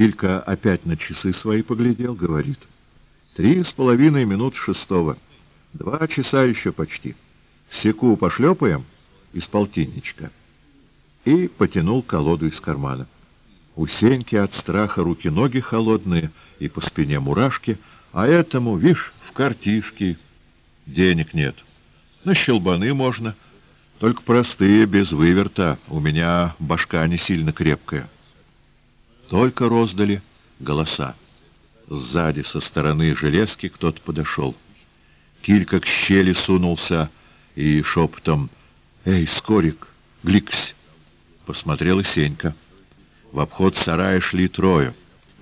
Килька опять на часы свои поглядел, говорит. Три с половиной минут шестого. Два часа еще почти. Секу пошлепаем из полтинничка. И потянул колоду из кармана. У Сеньки от страха руки-ноги холодные и по спине мурашки, а этому, вишь, в картишки денег нет. На щелбаны можно, только простые, без выверта. У меня башка не сильно крепкая. Только роздали голоса. Сзади, со стороны железки, кто-то подошел. Килька к щели сунулся и шепотом «Эй, Скорик, гликсь!» Посмотрела Сенька. В обход сарая шли трое,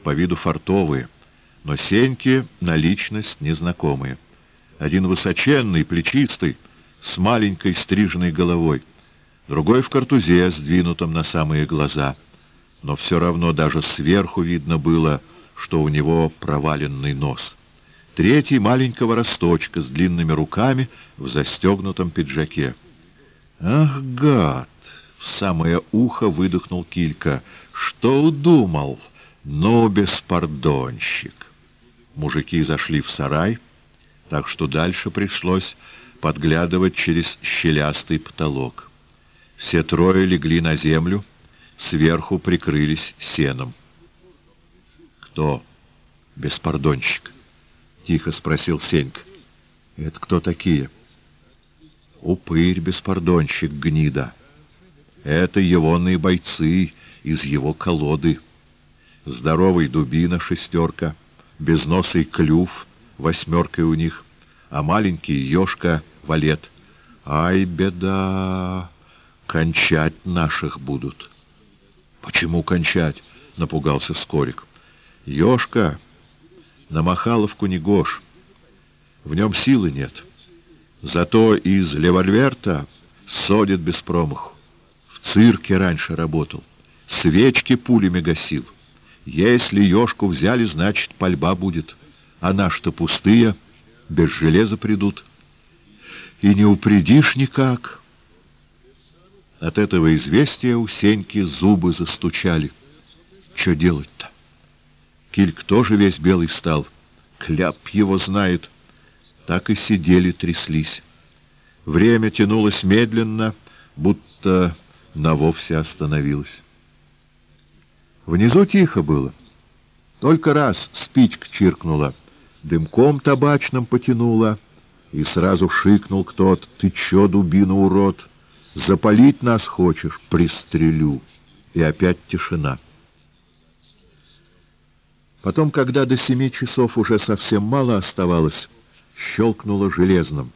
по виду фартовые, но Сеньки на личность незнакомые. Один высоченный, плечистый, с маленькой стриженной головой, другой в картузе, сдвинутом на самые глаза — но все равно даже сверху видно было, что у него проваленный нос. Третий маленького росточка с длинными руками в застегнутом пиджаке. «Ах, гад!» — в самое ухо выдохнул Килька. «Что удумал? Ну, беспардонщик!» Мужики зашли в сарай, так что дальше пришлось подглядывать через щелястый потолок. Все трое легли на землю, сверху прикрылись сеном. «Кто? Беспардонщик?» — тихо спросил Сенька. «Это кто такие?» «Упырь, беспардонщик, гнида. Это егоные бойцы из его колоды. Здоровый дубина, шестерка, безносый клюв, восьмеркой у них, а маленький ежка, валет. Ай, беда! Кончать наших будут». «Почему кончать?» — напугался Скорик. «Ешка, на Махаловку не гош. В нем силы нет. Зато из револьверта содит без промаху. В цирке раньше работал. Свечки пулями гасил. Если ешку взяли, значит, пальба будет. А наши-то пустые, без железа придут. И не упредишь никак». От этого известия у Сеньки зубы застучали. Что делать-то? Кильк тоже весь белый стал. Кляп его знает. Так и сидели, тряслись. Время тянулось медленно, будто на вовсе остановилось. Внизу тихо было. Только раз спичка чиркнула, дымком табачным потянула, и сразу шикнул кто-то «Ты чё, дубина, урод?» Запалить нас хочешь — пристрелю. И опять тишина. Потом, когда до семи часов уже совсем мало оставалось, щелкнуло железным.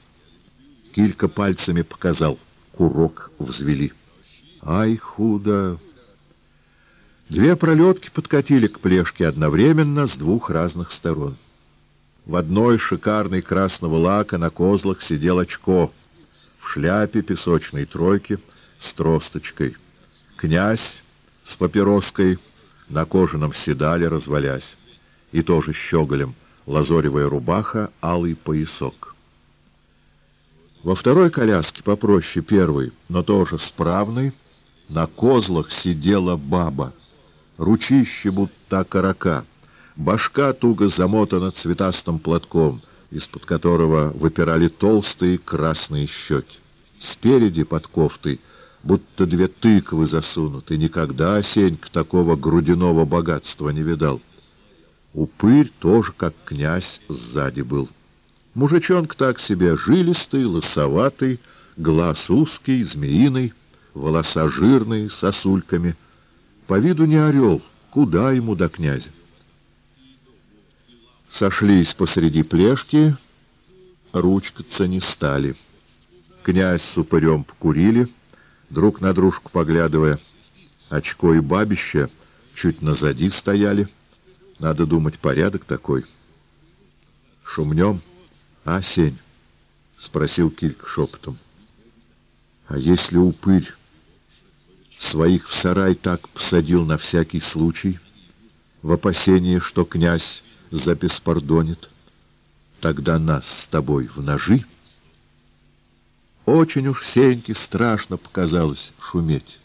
Килька пальцами показал. Курок взвели. Ай, худо! Две пролетки подкатили к плешке одновременно с двух разных сторон. В одной шикарной красного лака на козлах сидел очко — в шляпе песочной тройки с тросточкой. Князь с папироской на кожаном седале развалясь, и тоже щеголем, лазоревая рубаха, алый поясок. Во второй коляске, попроще первой, но тоже справной, на козлах сидела баба, ручище будто карака, башка туго замотана цветастым платком — из-под которого выпирали толстые красные щеки. Спереди под кофтой будто две тыквы засунуты. Никогда Сенька такого грудяного богатства не видал. Упырь тоже, как князь, сзади был. Мужичонка так себе жилистый, лосоватый, глаз узкий, змеиный, волоса жирные, сосульками. По виду не орел, куда ему до князя? Сошлись посреди плешки, ручкаться не стали. Князь с упырем покурили, друг на дружку поглядывая. Очко и бабище чуть назади стояли. Надо думать, порядок такой. Шумнем, а, Сень? — спросил Кильк шепотом. — А если упырь своих в сарай так посадил на всякий случай, в опасении, что князь забеспардонит, тогда нас с тобой в ножи. Очень уж Сеньке страшно показалось шуметь.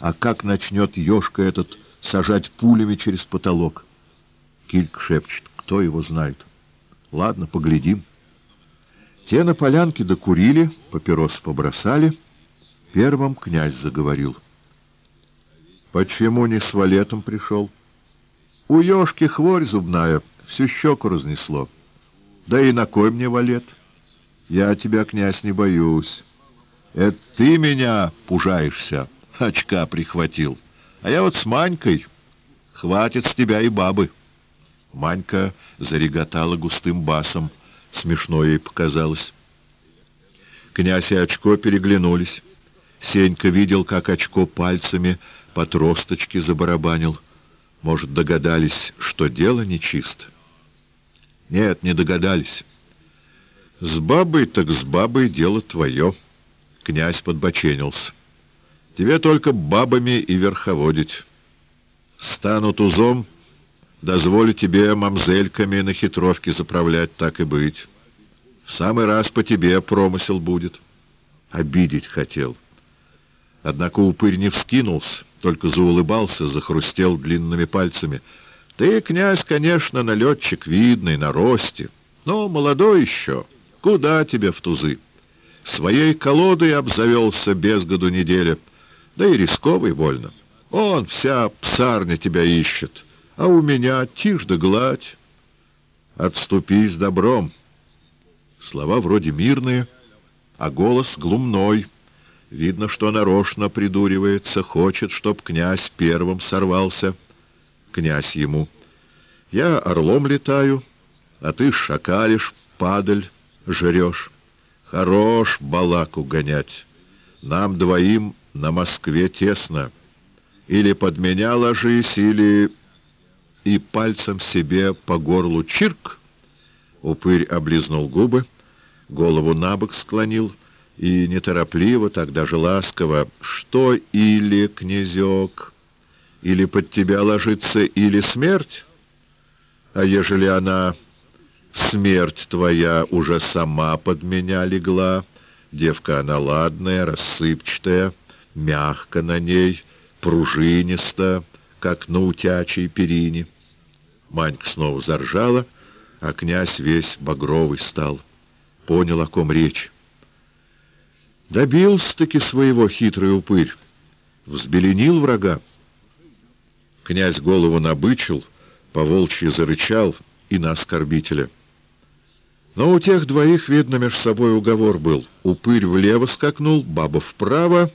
А как начнет Ёшка этот сажать пулями через потолок. Кильк шепчет, кто его знает. Ладно, поглядим. Те на полянке докурили, папирос побросали. Первым князь заговорил. Почему не с валетом пришел? У Ёшки хворь зубная, всю щеку разнесло. Да и на кой мне валет? Я тебя, князь, не боюсь. Это ты меня пужаешься, очка прихватил. А я вот с Манькой. Хватит с тебя и бабы. Манька зареготала густым басом. Смешно ей показалось. Князь и Очко переглянулись. Сенька видел, как Очко пальцами по тросточке забарабанил. Может, догадались, что дело нечисто? Нет, не догадались. С бабой так с бабой дело твое. Князь подбоченился. Тебе только бабами и верховодить. Станут узом, дозволю тебе мамзельками на хитровке заправлять, так и быть. В самый раз по тебе промысел будет. Обидеть хотел. Однако упырь не вскинулся, только заулыбался, захрустел длинными пальцами. Ты, князь, конечно, налетчик видный, на росте, но молодой еще. Куда тебе в тузы? Своей колодой обзавелся без году неделя, да и рисковый вольно. Он, вся псарня тебя ищет, а у меня тишь да гладь. Отступи с добром. Слова вроде мирные, а голос глумной. Видно, что нарочно придуривается, хочет, чтоб князь первым сорвался. Князь ему. Я орлом летаю, а ты шакалишь, падаль, жрешь. Хорош балаку гонять. Нам двоим на Москве тесно. Или под меня ложись, или... И пальцем себе по горлу чирк. Упырь облизнул губы, голову набок склонил и неторопливо, так даже ласково, «Что или, князек, или под тебя ложится, или смерть? А ежели она, смерть твоя, уже сама под меня легла, девка она ладная, рассыпчатая, мягко на ней, пружинисто, как на утячей перине». Манька снова заржала, а князь весь багровый стал. Понял, о ком речь. Добился-таки своего хитрый упырь. Взбеленил врага. Князь голову набычил, поволчьи зарычал и на оскорбителя. Но у тех двоих, видно, меж собой уговор был. Упырь влево скакнул, баба вправо,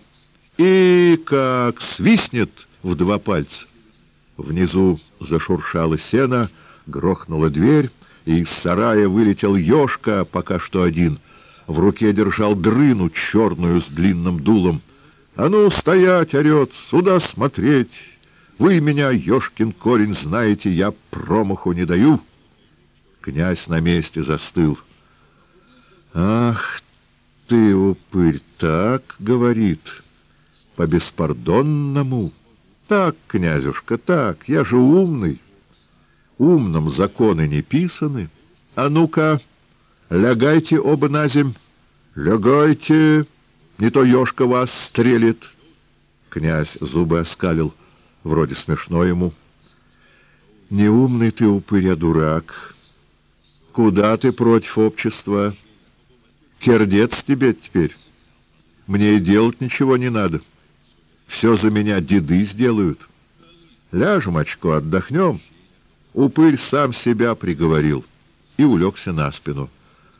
и как свистнет в два пальца. Внизу зашуршало сено, грохнула дверь, и из сарая вылетел ежка, пока что один — в руке держал дрыну черную с длинным дулом. «А ну, стоять!» — орет, «сюда смотреть! Вы меня, ешкин корень, знаете, я промаху не даю!» Князь на месте застыл. «Ах ты, упырь, так, — говорит, — по-беспардонному! Так, князюшка, так, я же умный! Умным законы не писаны! А ну-ка!» Лягайте оба на земь. Лягайте, не то ежка вас стрелит. Князь зубы оскалил, вроде смешно ему. Неумный ты, упыря, дурак. Куда ты против общества? Кердец тебе теперь. Мне и делать ничего не надо. Все за меня деды сделают. Ляжем, очко, отдохнем. Упырь сам себя приговорил и улегся на спину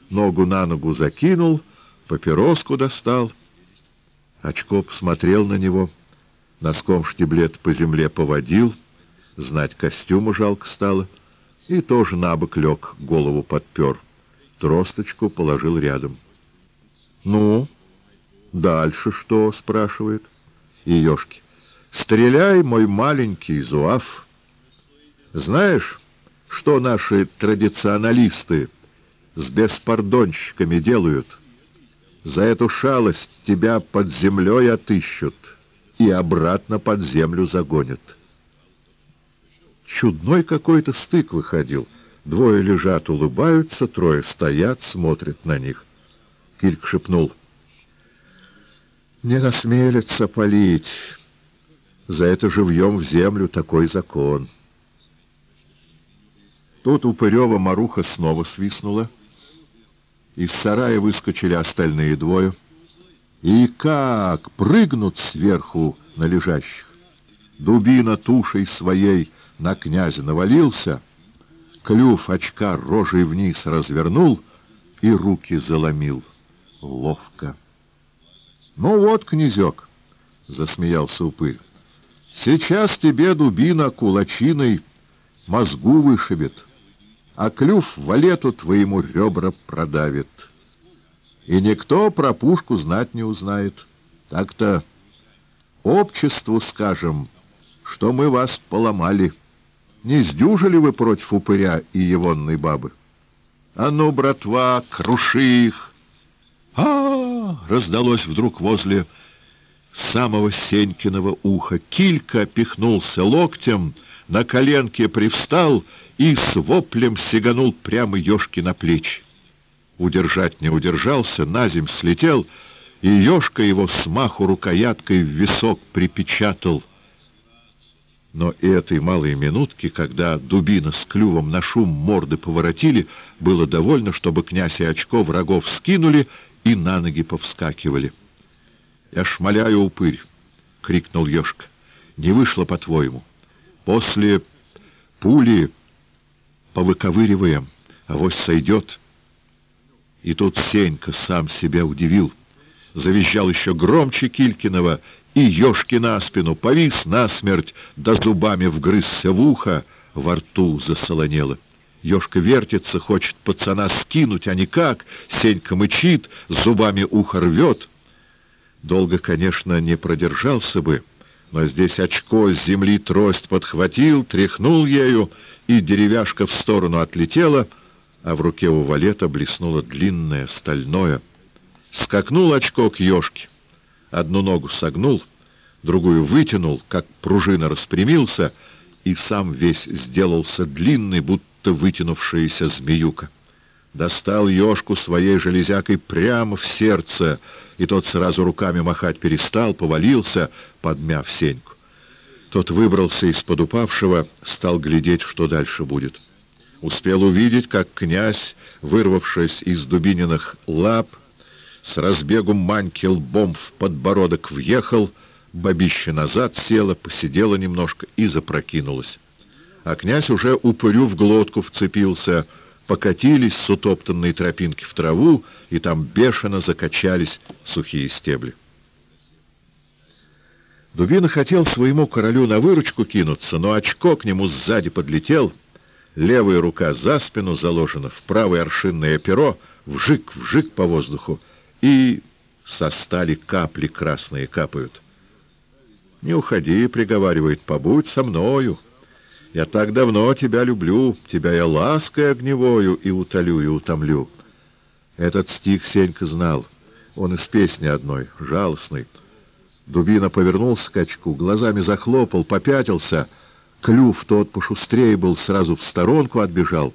ногу на ногу закинул, папироску достал. Очкоп смотрел на него, носком штиблет по земле поводил, знать костюма жалко стало, и тоже на бок лег, голову подпер, тросточку положил рядом. «Ну, дальше что?» — спрашивает. И ежки. «Стреляй, мой маленький зуав. Знаешь, что наши традиционалисты с беспардонщиками делают. За эту шалость тебя под землей отыщут и обратно под землю загонят. Чудной какой-то стык выходил. Двое лежат, улыбаются, трое стоят, смотрят на них. Кильк шепнул. «Не насмелится палить. За это живьем в землю такой закон. Тут у Пырева Маруха снова свистнула. Из сарая выскочили остальные двое. И как прыгнут сверху на лежащих. Дубина тушей своей на князя навалился, клюв очка рожей вниз развернул и руки заломил. Ловко. — Ну вот, князек, — засмеялся упырь, — сейчас тебе дубина кулачиной мозгу вышибет, а клюв валету твоему ребра продавит. И никто про пушку знать не узнает. Так-то обществу скажем, что мы вас поломали. Не сдюжили вы против упыря и егонной бабы? А ну, братва, круши их! а, -а, -а раздалось вдруг возле самого Сенькиного уха. Килька пихнулся локтем, на коленке привстал и с воплем сиганул прямо Ёшки на плечи. Удержать не удержался, на земь слетел, и Ёшка его смаху рукояткой в висок припечатал. Но и этой малой минутки, когда дубина с клювом на шум морды поворотили, было довольно, чтобы князь и очко врагов скинули и на ноги повскакивали. — Я шмаляю, упырь! — крикнул Ёшка. — Не вышло, по-твоему. После пули повыковыриваем, авось сойдет. И тут Сенька сам себя удивил. Завизжал еще громче Килькинова, и Ёшки на спину повис насмерть, да зубами вгрызся в ухо, во рту засолонело. Ёшка вертится, хочет пацана скинуть, а никак. Сенька мычит, зубами ухо рвет. Долго, конечно, не продержался бы, но здесь очко с земли трость подхватил, тряхнул ею, и деревяшка в сторону отлетела, а в руке у валета блеснуло длинное, стальное. Скакнул очко к ёшке, одну ногу согнул, другую вытянул, как пружина распрямился, и сам весь сделался длинный, будто вытянувшаяся змеюка. Достал ежку своей железякой прямо в сердце, и тот сразу руками махать перестал, повалился, подмяв Сеньку. Тот выбрался из-под упавшего, стал глядеть, что дальше будет. Успел увидеть, как князь, вырвавшись из дубининых лап, с разбегу маньки лбом в подбородок въехал, бабище назад села, посидела немножко и запрокинулась а князь уже упырю в глотку вцепился, покатились с утоптанной тропинки в траву, и там бешено закачались сухие стебли. Дубина хотел своему королю на выручку кинуться, но очко к нему сзади подлетел, левая рука за спину заложена, в правое аршинное перо, вжик-вжик по воздуху, и со стали капли красные капают. «Не уходи», — приговаривает, — «побудь со мною». Я так давно тебя люблю, тебя я лаской огневою и утолю, и утомлю. Этот стих Сенька знал. Он из песни одной, жалостный. Дубина повернулся к очку, глазами захлопал, попятился. Клюв тот пошустрее был, сразу в сторонку отбежал.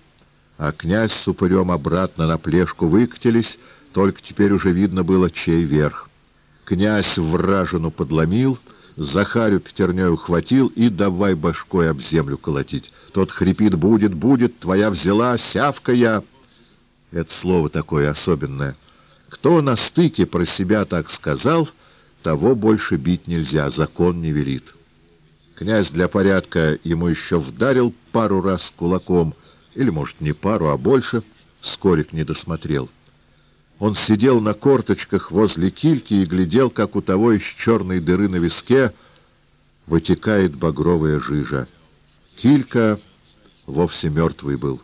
А князь с упырем обратно на плешку выкатились, только теперь уже видно было, чей верх. Князь вражину подломил — Захарю пятерней ухватил и давай башкой об землю колотить. Тот хрипит «Будет, будет, твоя взяла, сявка я». Это слово такое особенное. Кто на стыке про себя так сказал, того больше бить нельзя, закон не велит. Князь для порядка ему еще вдарил пару раз кулаком, или, может, не пару, а больше, скорик не досмотрел. Он сидел на корточках возле кильки и глядел, как у того из черной дыры на виске вытекает багровая жижа. Килька вовсе мертвый был.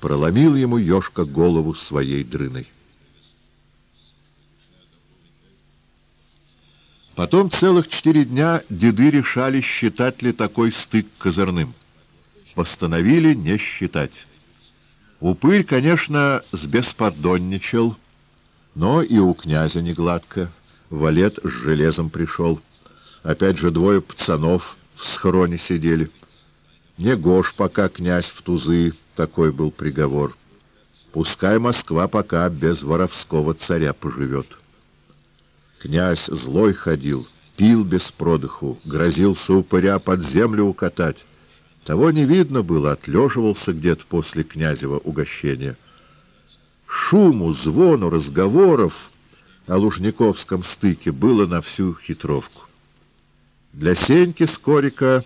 Проломил ему ежка голову своей дрыной. Потом целых четыре дня деды решали, считать ли такой стык козырным. Постановили не считать. Упырь, конечно, сбеспардонничал, но и у князя не гладко. Валет с железом пришел. Опять же двое пацанов в схроне сидели. Не гош пока князь в тузы, такой был приговор. Пускай Москва пока без воровского царя поживет. Князь злой ходил, пил без продыху, грозился упыря под землю укатать. Того не видно было, отлеживался где-то после князева угощения. Шуму, звону, разговоров о Лужниковском стыке было на всю хитровку. Для Сеньки Скорика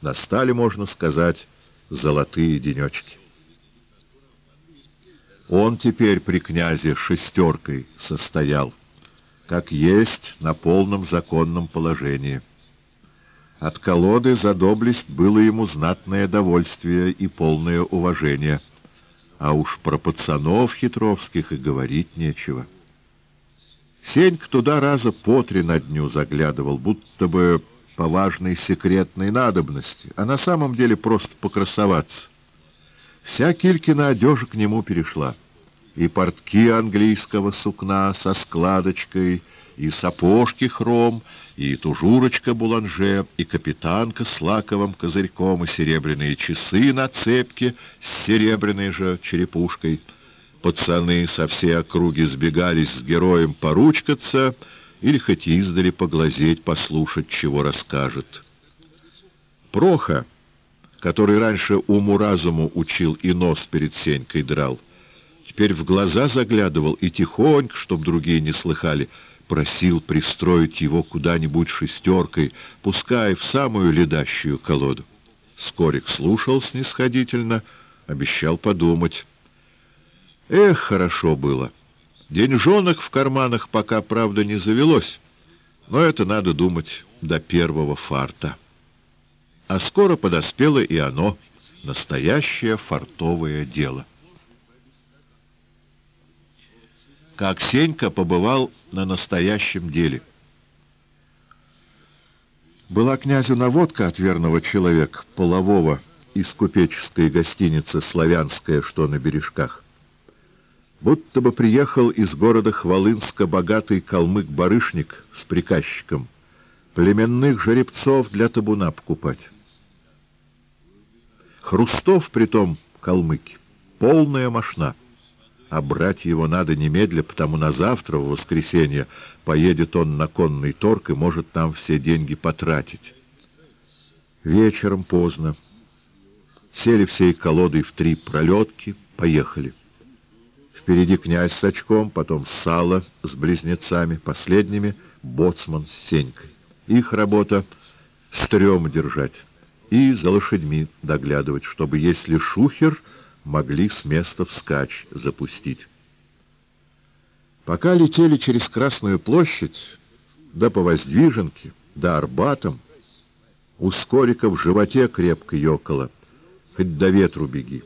настали, можно сказать, золотые денечки. Он теперь при князе шестеркой состоял, как есть на полном законном положении. От колоды за доблесть было ему знатное довольствие и полное уважение, а уж про пацанов хитровских и говорить нечего. Сенька туда раза по три на дню заглядывал, будто бы по важной секретной надобности, а на самом деле просто покрасоваться. Вся Килькина одежа к нему перешла. И портки английского сукна со складочкой, и сапожки хром, и тужурочка буланже, и капитанка с лаковым козырьком, и серебряные часы на цепке с серебряной же черепушкой. Пацаны со всей округи сбегались с героем поручкаться или хоть издали поглазеть, послушать, чего расскажет. Проха, который раньше уму-разуму учил и нос перед Сенькой драл, теперь в глаза заглядывал и тихонько, чтоб другие не слыхали, просил пристроить его куда-нибудь шестеркой, пускай в самую ледащую колоду. Скорик слушал снисходительно, обещал подумать. Эх, хорошо было. Деньжонок в карманах пока, правда, не завелось, но это надо думать до первого фарта. А скоро подоспело и оно, настоящее фартовое дело. Как Сенька побывал на настоящем деле. Была князю наводка от верного человека, полового, из купеческой гостиницы «Славянская», что на бережках будто бы приехал из города Хвалынска богатый калмык-барышник с приказчиком, племенных жеребцов для табуна покупать. Хрустов, притом, калмыки, полная мошна, а брать его надо немедля, потому на завтра, в воскресенье, поедет он на конный торг и может там все деньги потратить. Вечером поздно. Сели всей колодой в три пролетки, поехали. Впереди князь с очком, потом Сало с близнецами, последними — боцман с Сенькой. Их работа — стрём держать и за лошадьми доглядывать, чтобы, если шухер, могли с места вскачь запустить. Пока летели через Красную площадь, да по Воздвиженке, да Арбатом, у Скорика в животе крепко ёкало, хоть до ветру беги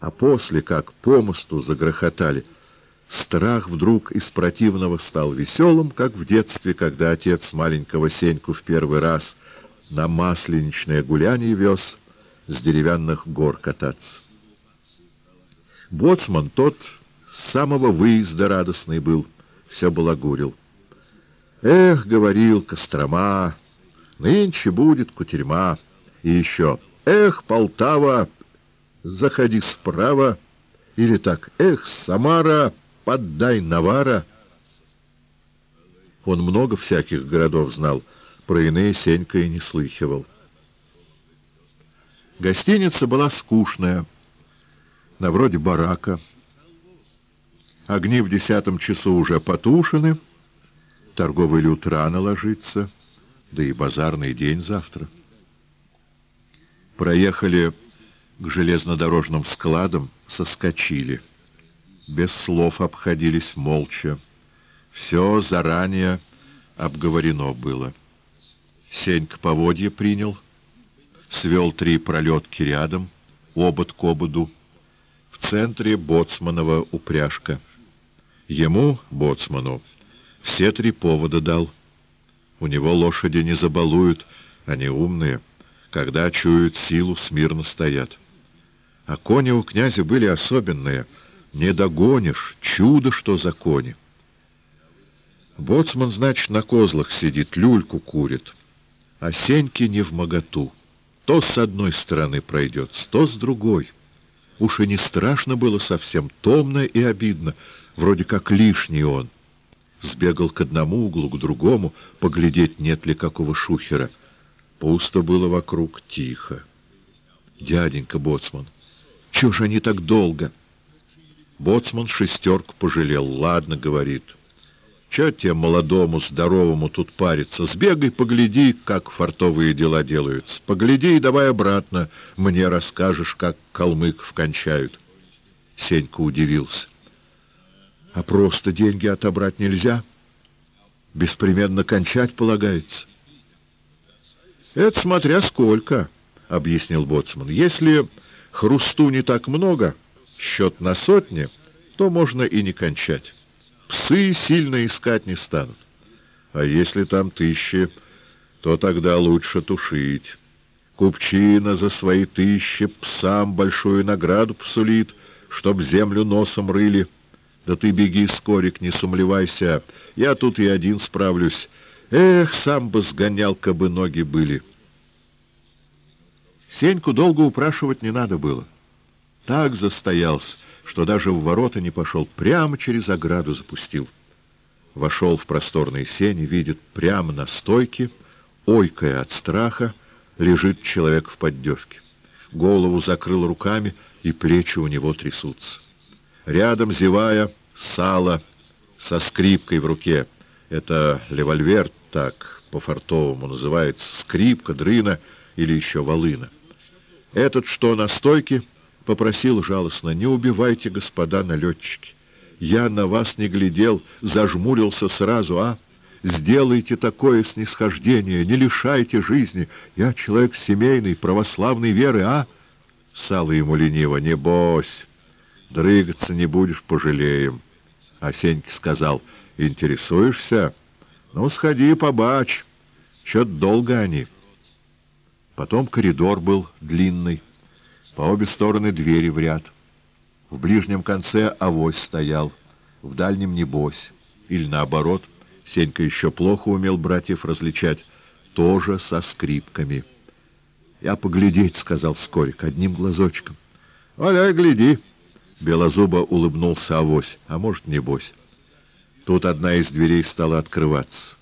а после, как по мосту загрохотали, страх вдруг из противного стал веселым, как в детстве, когда отец маленького Сеньку в первый раз на масленичное гуляние вез с деревянных гор кататься. Боцман тот с самого выезда радостный был, все балагурил. Эх, говорил Кострома, нынче будет кутерьма. И еще, эх, Полтава, заходи справа, или так, эх, Самара, поддай Навара. Он много всяких городов знал, про иные Сенька и не слыхивал. Гостиница была скучная, на вроде барака. Огни в десятом часу уже потушены, торговый люд рано ложится, да и базарный день завтра. Проехали к железнодорожным складам соскочили. Без слов обходились молча. Все заранее обговорено было. Сенька поводья принял, свел три пролетки рядом, обод к ободу. В центре боцманова упряжка. Ему, боцману, все три повода дал. У него лошади не забалуют, они умные. Когда чуют силу, смирно стоят. А кони у князя были особенные. Не догонишь, чудо, что за кони. Боцман, значит, на козлах сидит, люльку курит. А Сеньки не в моготу. То с одной стороны пройдет, то с другой. Уж и не страшно было совсем, томно и обидно, вроде как лишний он. Сбегал к одному углу, к другому, поглядеть, нет ли какого шухера. Пусто было вокруг, тихо. Дяденька Боцман, чего же они так долго? Боцман шестерку пожалел. Ладно, говорит. Че тебе, молодому, здоровому, тут париться? Сбегай, погляди, как фартовые дела делаются. Погляди и давай обратно. Мне расскажешь, как калмыков кончают. Сенька удивился. А просто деньги отобрать нельзя? Беспременно кончать полагается. Это смотря сколько, — объяснил Боцман. Если хрусту не так много, счет на сотни, то можно и не кончать. Псы сильно искать не станут. А если там тысячи, то тогда лучше тушить. Купчина за свои тысячи псам большую награду посулит, чтоб землю носом рыли. Да ты беги, скорик, не сумлевайся, я тут и один справлюсь. Эх, сам бы сгонял, кабы ноги были. Сеньку долго упрашивать не надо было. Так застоялся, что даже в ворота не пошел, прямо через ограду запустил. Вошел в просторные сени, видит прямо на стойке, ойкая от страха, лежит человек в поддевке. Голову закрыл руками, и плечи у него трясутся. Рядом, зевая, сало со скрипкой в руке. Это револьвер, так по-фартовому называется, скрипка, дрына или еще волына. Этот, что на стойке, попросил жалостно, «Не убивайте, господа налетчики. Я на вас не глядел, зажмурился сразу, а? Сделайте такое снисхождение, не лишайте жизни. Я человек семейный, православной веры, а?» Сало ему лениво, «Не бойся, дрыгаться не будешь, пожалеем». Сенька сказал, «Интересуешься? Ну, сходи, побачь. Чё-то долго они». Потом коридор был длинный. По обе стороны двери в ряд. В ближнем конце авось стоял, в дальнем небось. Или наоборот, Сенька еще плохо умел братьев различать, тоже со скрипками. «Я поглядеть», — сказал Скорик, — одним глазочком. «Валяй, гляди!» — Белозуба улыбнулся авось, а может, небось. Тут одна из дверей стала открываться.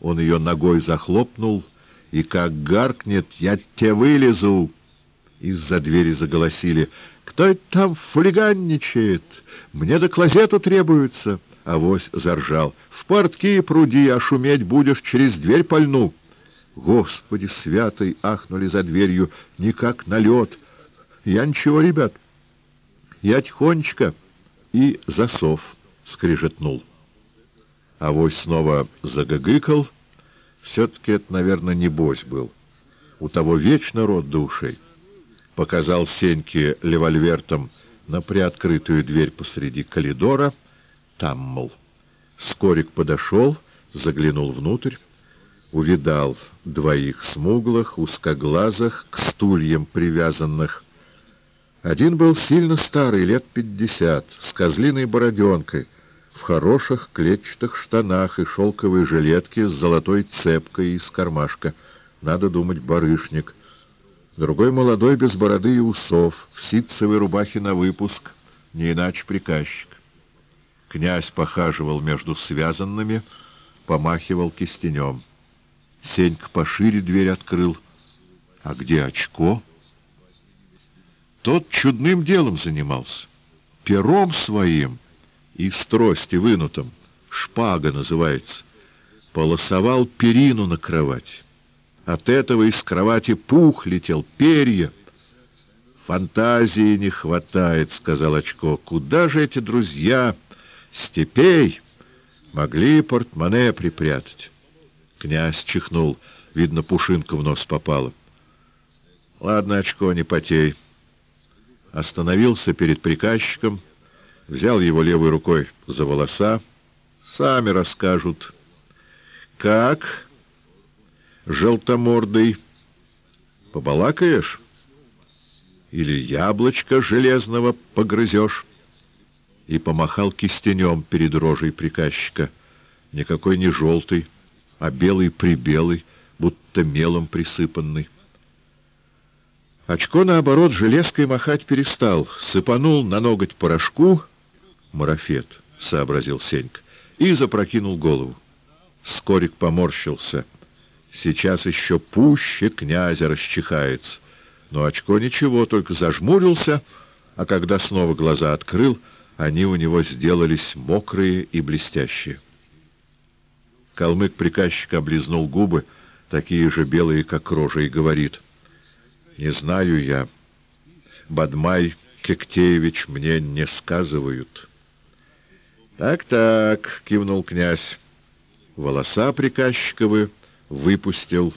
Он ее ногой захлопнул, и как гаркнет «Я тебе вылезу!» Из-за двери заголосили. «Кто это там фулиганничает? Мне до клозету требуется!» Авось заржал. «В портки пруди, а шуметь будешь, через дверь пальну!» «Господи святый!» — ахнули за дверью. «Никак на лед!» «Я ничего, ребят!» «Я тихонечко!» И засов скрижетнул. Авось снова загогыкал. Все-таки это, наверное, небось был. У того вечно рот до ушей показал Сеньке револьвертом на приоткрытую дверь посреди коридора. Там, мол. Скорик подошел, заглянул внутрь, увидал двоих смуглых, узкоглазых, к стульям привязанных. Один был сильно старый, лет пятьдесят, с козлиной бороденкой, в хороших клетчатых штанах и шелковой жилетке с золотой цепкой из кармашка. Надо думать, барышник — Другой молодой, без бороды и усов, в ситцевой рубахе на выпуск, не иначе приказчик. Князь похаживал между связанными, помахивал кистенем. Сенька пошире дверь открыл. А где очко? Тот чудным делом занимался. Пером своим и с трости вынутым, шпага называется, полосовал перину на кровать. От этого из кровати пух летел, перья. «Фантазии не хватает», — сказал Очко. «Куда же эти друзья степей могли портмоне припрятать?» Князь чихнул. Видно, пушинка в нос попала. «Ладно, Очко, не потей». Остановился перед приказчиком, взял его левой рукой за волоса. «Сами расскажут». «Как?» Желтомордый, побалакаешь? Или яблочко железного погрызешь? И помахал кистенем перед рожей приказчика. Никакой не желтый, а белый-прибелый, будто мелом присыпанный. Очко, наоборот, железкой махать перестал, сыпанул на ноготь порошку, марафет, — сообразил Сенька, и запрокинул голову. Скорик поморщился. Сейчас еще пуще князя расчихается. Но очко ничего, только зажмурился, а когда снова глаза открыл, они у него сделались мокрые и блестящие. Калмык-приказчик облизнул губы, такие же белые, как рожа, и говорит, «Не знаю я. Бадмай Кектеевич мне не сказывают». «Так-так», — кивнул князь, — волоса приказчиковы выпустил,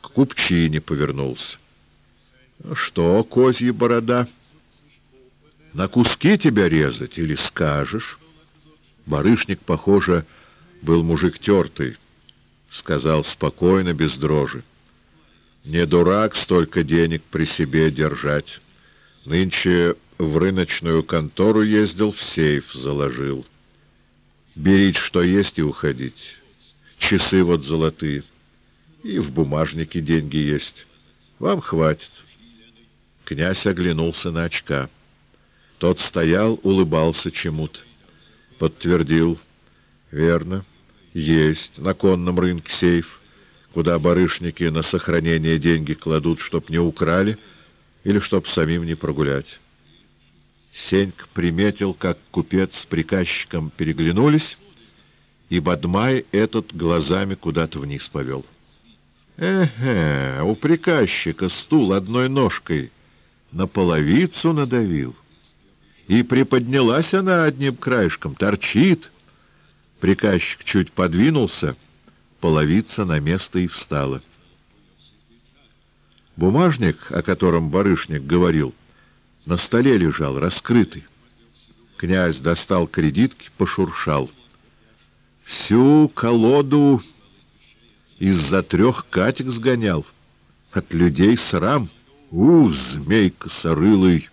к купчине повернулся. «Что, козья борода, на куски тебя резать или скажешь?» Барышник, похоже, был мужик тертый, сказал спокойно, без дрожи. Не дурак столько денег при себе держать. Нынче в рыночную контору ездил, в сейф заложил. Берите, что есть, и уходить. Часы вот золотые. И в бумажнике деньги есть. Вам хватит. Князь оглянулся на очка. Тот стоял, улыбался чему-то. Подтвердил. Верно. Есть на конном рынке сейф, куда барышники на сохранение деньги кладут, чтоб не украли или чтоб самим не прогулять. Сеньк приметил, как купец с приказчиком переглянулись, и Бадмай этот глазами куда-то вниз повел. Эхе, у приказчика стул одной ножкой на половицу надавил. И приподнялась она одним краешком, торчит. Приказчик чуть подвинулся, половица на место и встала. Бумажник, о котором барышник говорил, — на столе лежал, раскрытый. Князь достал кредитки, пошуршал. Всю колоду из-за трех катек сгонял. От людей срам. У, змей косорылый!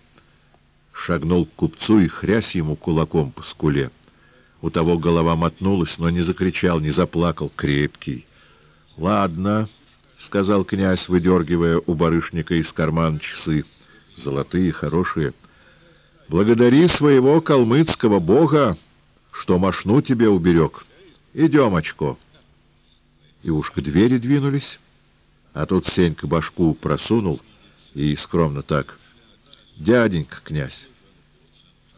Шагнул к купцу и хрясь ему кулаком по скуле. У того голова мотнулась, но не закричал, не заплакал, крепкий. — Ладно, — сказал князь, выдергивая у барышника из кармана часы золотые, хорошие. Благодари своего калмыцкого бога, что мошну тебе уберег. Идем, очко. И уж к двери двинулись, а тут Сенька башку просунул и скромно так. Дяденька, князь,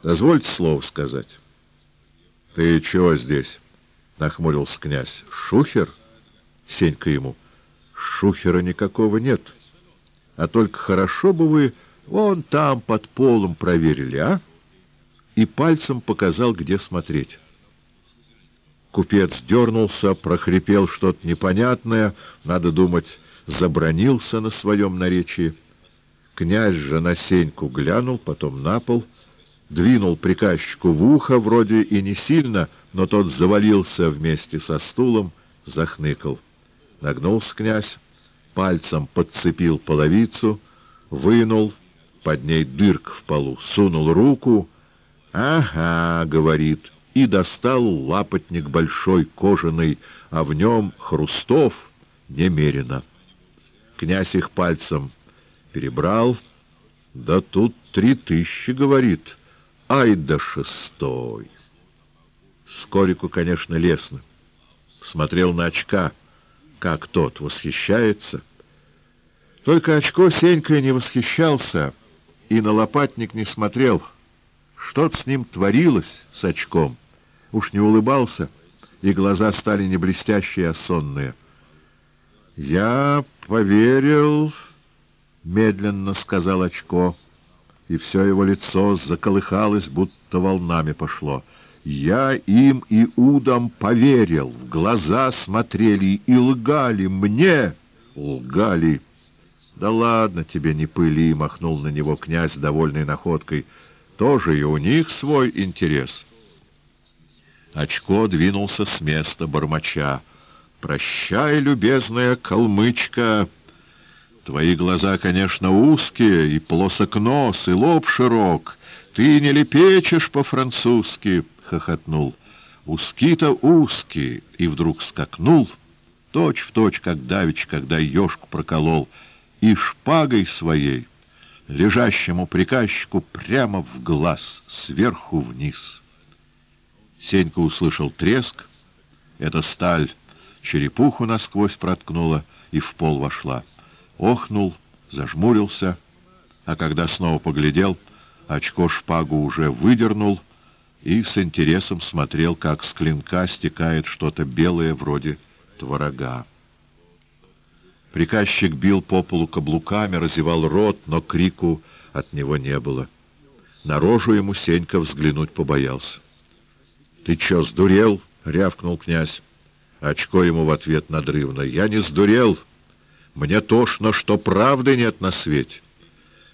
дозвольте слово сказать. Ты чего здесь? Нахмурился князь. Шухер? Сенька ему. Шухера никакого нет. А только хорошо бы вы Вон там под полом проверили, а? И пальцем показал, где смотреть. Купец дернулся, прохрипел что-то непонятное, надо думать, забронился на своем наречии. Князь же на Сеньку глянул, потом на пол, двинул приказчику в ухо, вроде и не сильно, но тот завалился вместе со стулом, захныкал. Нагнулся князь, пальцем подцепил половицу, вынул — под ней дырк в полу, сунул руку. «Ага», — говорит, и достал лапотник большой кожаный, а в нем хрустов немерено. Князь их пальцем перебрал. «Да тут три тысячи», — говорит, — «ай да шестой». Скорику, конечно, лестно. Смотрел на очка, как тот восхищается. Только очко Сенька не восхищался — и на лопатник не смотрел. Что-то с ним творилось с очком. Уж не улыбался, и глаза стали не блестящие, а сонные. «Я поверил», — медленно сказал очко, и все его лицо заколыхалось, будто волнами пошло. «Я им и удам поверил, в глаза смотрели и лгали мне, лгали». «Да ладно тебе, не пыли!» — махнул на него князь, довольный находкой. «Тоже и у них свой интерес». Очко двинулся с места бормоча. «Прощай, любезная калмычка! Твои глаза, конечно, узкие, и плосок нос, и лоб широк. Ты не лепечешь по-французски!» — хохотнул. «Узки-то узкие!» И вдруг скакнул, точь в точь, как давич, когда ежку проколол — и шпагой своей лежащему приказчику прямо в глаз, сверху вниз. Сенька услышал треск. Эта сталь черепуху насквозь проткнула и в пол вошла. Охнул, зажмурился, а когда снова поглядел, очко шпагу уже выдернул и с интересом смотрел, как с клинка стекает что-то белое вроде творога. Приказчик бил по полу каблуками, разевал рот, но крику от него не было. На рожу ему Сенька взглянуть побоялся. — Ты чё, сдурел? — рявкнул князь. Очко ему в ответ надрывно. — Я не сдурел. Мне тошно, что правды нет на свете.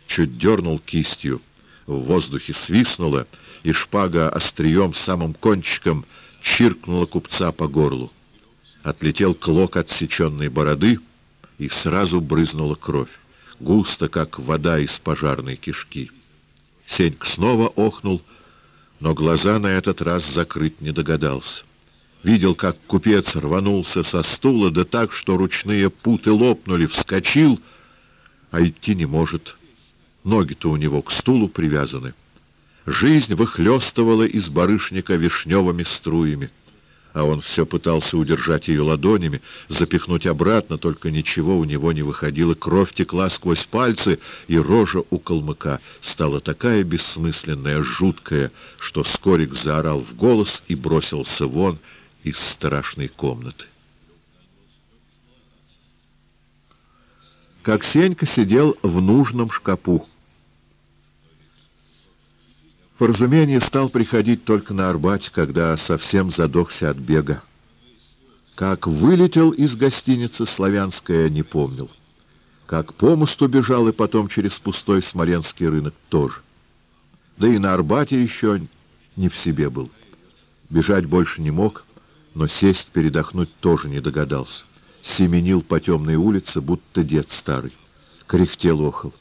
Чуть дернул кистью. В воздухе свистнуло, и шпага острием самым кончиком чиркнула купца по горлу. Отлетел клок отсеченной бороды, и сразу брызнула кровь, густо, как вода из пожарной кишки. Сеньк снова охнул, но глаза на этот раз закрыть не догадался. Видел, как купец рванулся со стула, да так, что ручные путы лопнули, вскочил, а идти не может. Ноги-то у него к стулу привязаны. Жизнь выхлестывала из барышника вишневыми струями а он все пытался удержать ее ладонями, запихнуть обратно, только ничего у него не выходило, кровь текла сквозь пальцы, и рожа у калмыка стала такая бессмысленная, жуткая, что Скорик заорал в голос и бросился вон из страшной комнаты. Как Сенька сидел в нужном шкапу, по разумению, стал приходить только на Арбате, когда совсем задохся от бега. Как вылетел из гостиницы «Славянская» не помнил. Как по мосту бежал и потом через пустой Смоленский рынок тоже. Да и на Арбате еще не в себе был. Бежать больше не мог, но сесть передохнуть тоже не догадался. Семенил по темной улице, будто дед старый. Кряхтел охал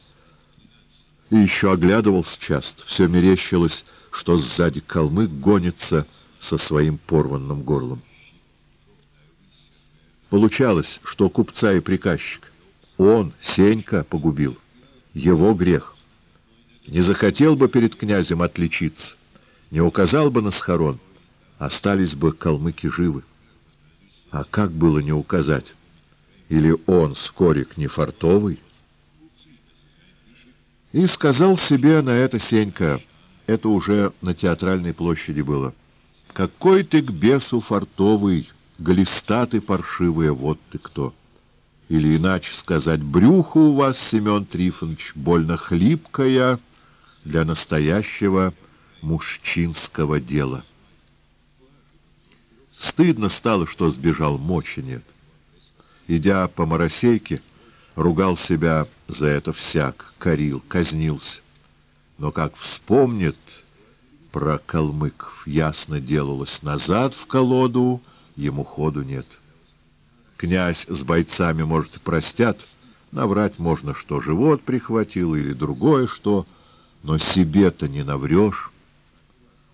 и еще оглядывался часто. Все мерещилось, что сзади калмык гонится со своим порванным горлом. Получалось, что купца и приказчик он, Сенька, погубил. Его грех. Не захотел бы перед князем отличиться, не указал бы на схорон, остались бы калмыки живы. А как было не указать? Или он, Скорик, не фартовый? И сказал себе на это Сенька, это уже на театральной площади было, «Какой ты к бесу фартовый, глиста ты вот ты кто!» Или иначе сказать, брюхо у вас, Семен Трифонович, больно хлипкая для настоящего мужчинского дела. Стыдно стало, что сбежал, мочи нет. Идя по моросейке, ругал себя за это всяк, корил, казнился. Но как вспомнит про калмыков, ясно делалось, назад в колоду ему ходу нет. Князь с бойцами, может, и простят, наврать можно, что живот прихватил или другое что, но себе-то не наврешь.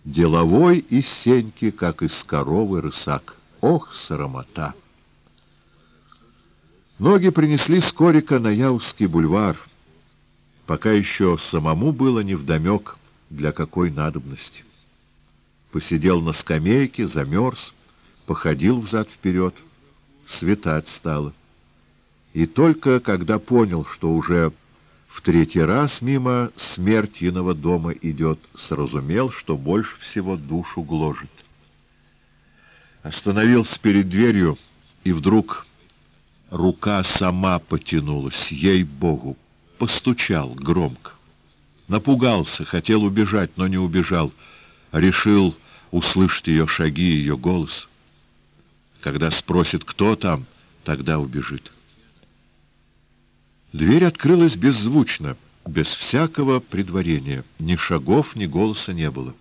Деловой из сеньки, как из коровы рысак. Ох, срамота! Ноги принесли Скорика на Яузский бульвар. Пока еще самому было невдомек, для какой надобности. Посидел на скамейке, замерз, походил взад-вперед. Светать стало. И только когда понял, что уже в третий раз мимо смертьиного дома идет, сразумел, что больше всего душу гложет. Остановился перед дверью и вдруг Рука сама потянулась, ей-богу. Постучал громко. Напугался, хотел убежать, но не убежал. Решил услышать ее шаги, ее голос. Когда спросит, кто там, тогда убежит. Дверь открылась беззвучно, без всякого предварения. Ни шагов, ни голоса не было.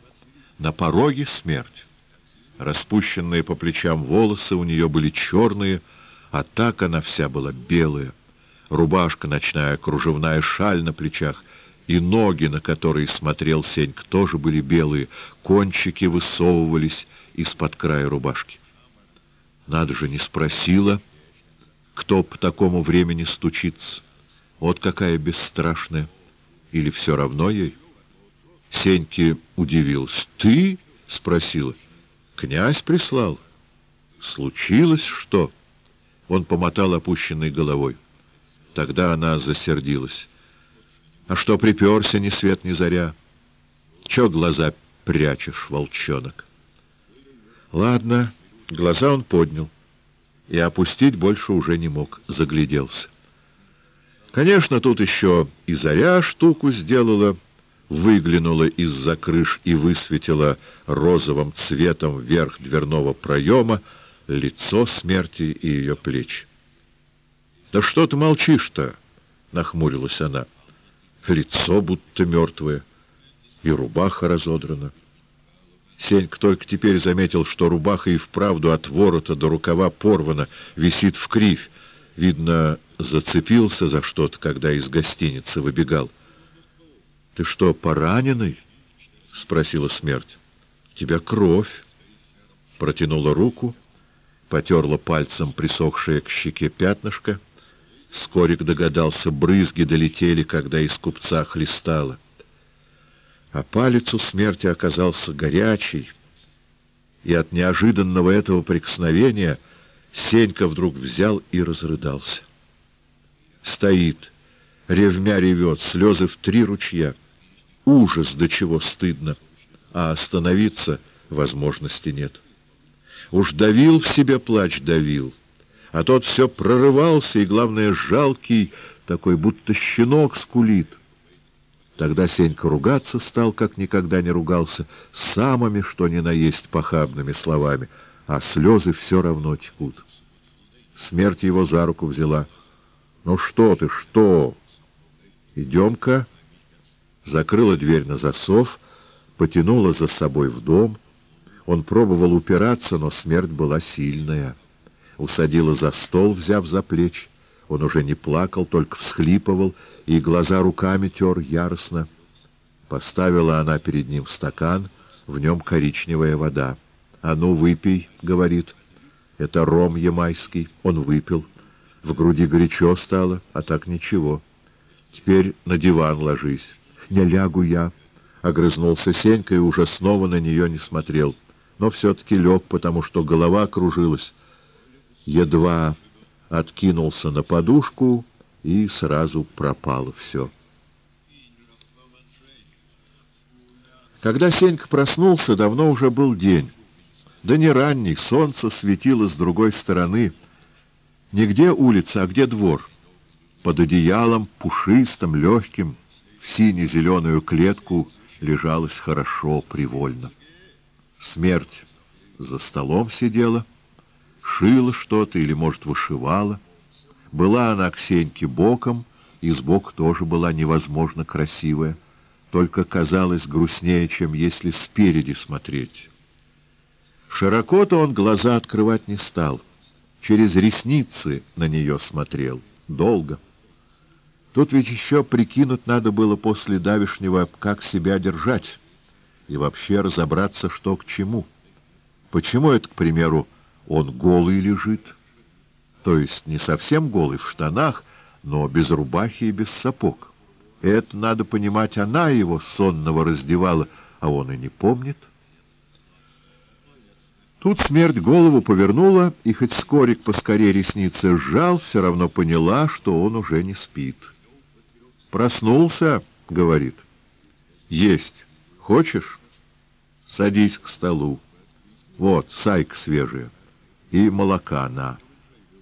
На пороге смерть. Распущенные по плечам волосы у нее были черные, а так она вся была белая. Рубашка ночная, кружевная шаль на плечах, и ноги, на которые смотрел Сеньк, тоже были белые, кончики высовывались из-под края рубашки. Надо же, не спросила, кто по такому времени стучится. Вот какая бесстрашная. Или все равно ей? Сеньке удивился. «Ты?» — спросила. Князь прислал. Случилось что? Он помотал опущенной головой. Тогда она засердилась. А что приперся ни свет ни заря? Че глаза прячешь, волчонок? Ладно, глаза он поднял. И опустить больше уже не мог, загляделся. Конечно, тут еще и заря штуку сделала, выглянула из-за крыш и высветила розовым цветом верх дверного проема лицо смерти и ее плечи. — Да что ты молчишь-то? — нахмурилась она. — Лицо будто мертвое, и рубаха разодрана. Сенька только теперь заметил, что рубаха и вправду от ворота до рукава порвана, висит в кривь. Видно, зацепился за что-то, когда из гостиницы выбегал. — Ты что, пораненный? — спросила смерть. — Тебя кровь. Протянула руку, потерла пальцем присохшее к щеке пятнышко. Скорик догадался, брызги долетели, когда из купца хлестало а палец у смерти оказался горячий, и от неожиданного этого прикосновения Сенька вдруг взял и разрыдался. Стоит, ревмя ревет, слезы в три ручья. Ужас, до чего стыдно, а остановиться возможности нет. Уж давил в себе плач, давил, а тот все прорывался, и, главное, жалкий, такой будто щенок скулит — Тогда Сенька ругаться стал, как никогда не ругался, самыми, что ни на есть, похабными словами, а слезы все равно текут. Смерть его за руку взяла. «Ну что ты, что? Идем-ка». Закрыла дверь на засов, потянула за собой в дом. Он пробовал упираться, но смерть была сильная. Усадила за стол, взяв за плечи. Он уже не плакал, только всхлипывал, и глаза руками тер яростно. Поставила она перед ним стакан, в нем коричневая вода. «А ну, выпей», — говорит. «Это ром ямайский». Он выпил. В груди горячо стало, а так ничего. «Теперь на диван ложись». «Не лягу я», — огрызнулся Сенька и уже снова на нее не смотрел. Но все-таки лег, потому что голова кружилась. Едва откинулся на подушку, и сразу пропало все. Когда Сенька проснулся, давно уже был день. Да не ранний, солнце светило с другой стороны. Не где улица, а где двор. Под одеялом, пушистым, легким, в сине-зеленую клетку лежалось хорошо, привольно. Смерть за столом сидела — шила что-то или, может, вышивала. Была она к Сеньке боком, и сбоку тоже была невозможно красивая, только казалась грустнее, чем если спереди смотреть. Широко-то он глаза открывать не стал, через ресницы на нее смотрел, долго. Тут ведь еще прикинуть надо было после давешнего, как себя держать, и вообще разобраться, что к чему. Почему это, к примеру, он голый лежит, то есть не совсем голый, в штанах, но без рубахи и без сапог. Это, надо понимать, она его сонного раздевала, а он и не помнит. Тут смерть голову повернула, и хоть скорик поскорее ресницы сжал, все равно поняла, что он уже не спит. «Проснулся», — говорит. «Есть. Хочешь? Садись к столу. Вот, сайка свежая» и молока на.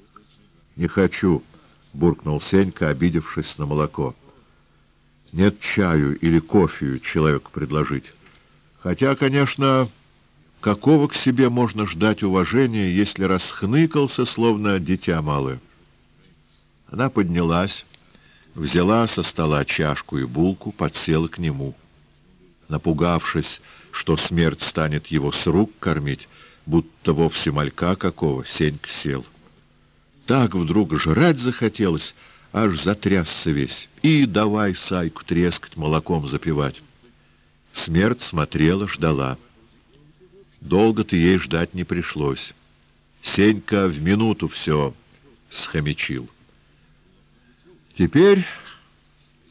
— Не хочу, — буркнул Сенька, обидевшись на молоко. — Нет чаю или кофею человеку предложить. Хотя, конечно, какого к себе можно ждать уважения, если расхныкался, словно дитя малое? Она поднялась, взяла со стола чашку и булку, подсела к нему. Напугавшись, что смерть станет его с рук кормить, будто вовсе малька какого, Сенька сел. Так вдруг жрать захотелось, аж затрясся весь, и давай сайку трескать, молоком запивать. Смерть смотрела, ждала. Долго-то ей ждать не пришлось. Сенька в минуту все схомячил. «Теперь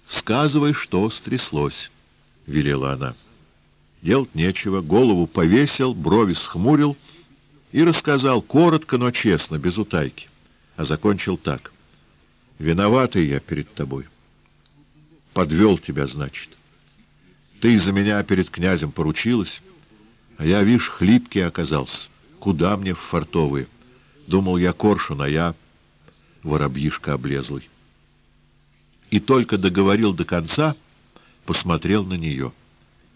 сказывай, что стряслось», — велела она. Делать нечего, голову повесил, брови схмурил и рассказал коротко, но честно, без утайки. А закончил так. «Виноватый я перед тобой. Подвел тебя, значит. Ты из-за меня перед князем поручилась, а я, видишь, хлипкий оказался. Куда мне в фартовые? Думал я коршун, а я воробьишка облезлый». И только договорил до конца, посмотрел на нее —